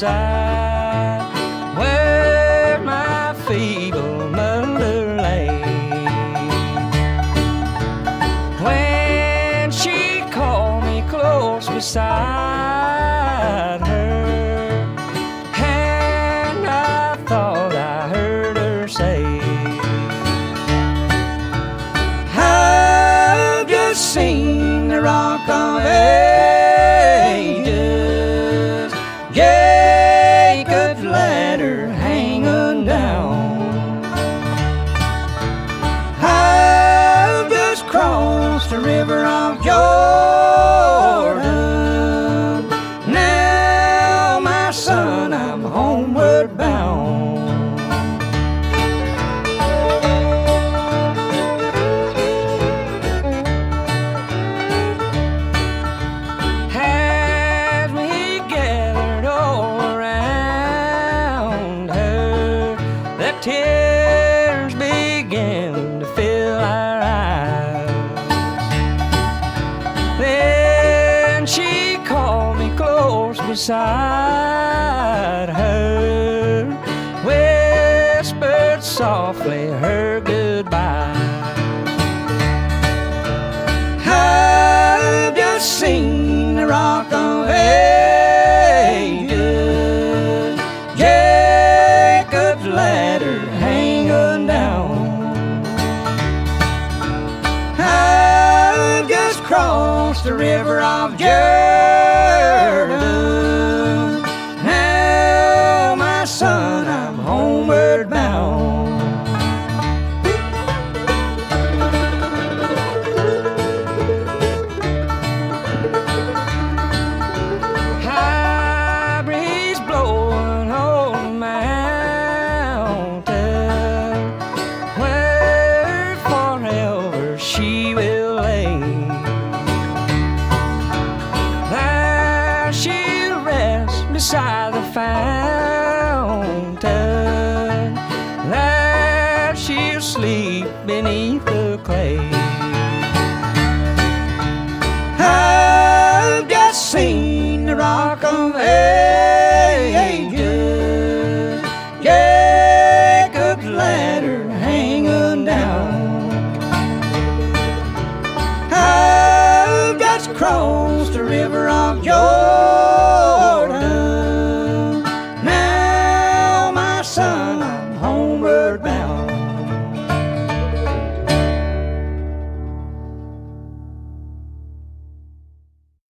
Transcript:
side where my feeble mother lay. When she called me close beside her, and I thought I heard her say, I've just seen. tears began to fill our eyes. Then she called me close beside her, whispered softly her goodbye. I've just seen the rock hanging down. I've just crossed the river of Jordan. Now, my son, fountain. There she'll sleep beneath the clay. I've just seen the rock of ages, Jacob's ladder hanging down. I've just crossed the river of Jordan.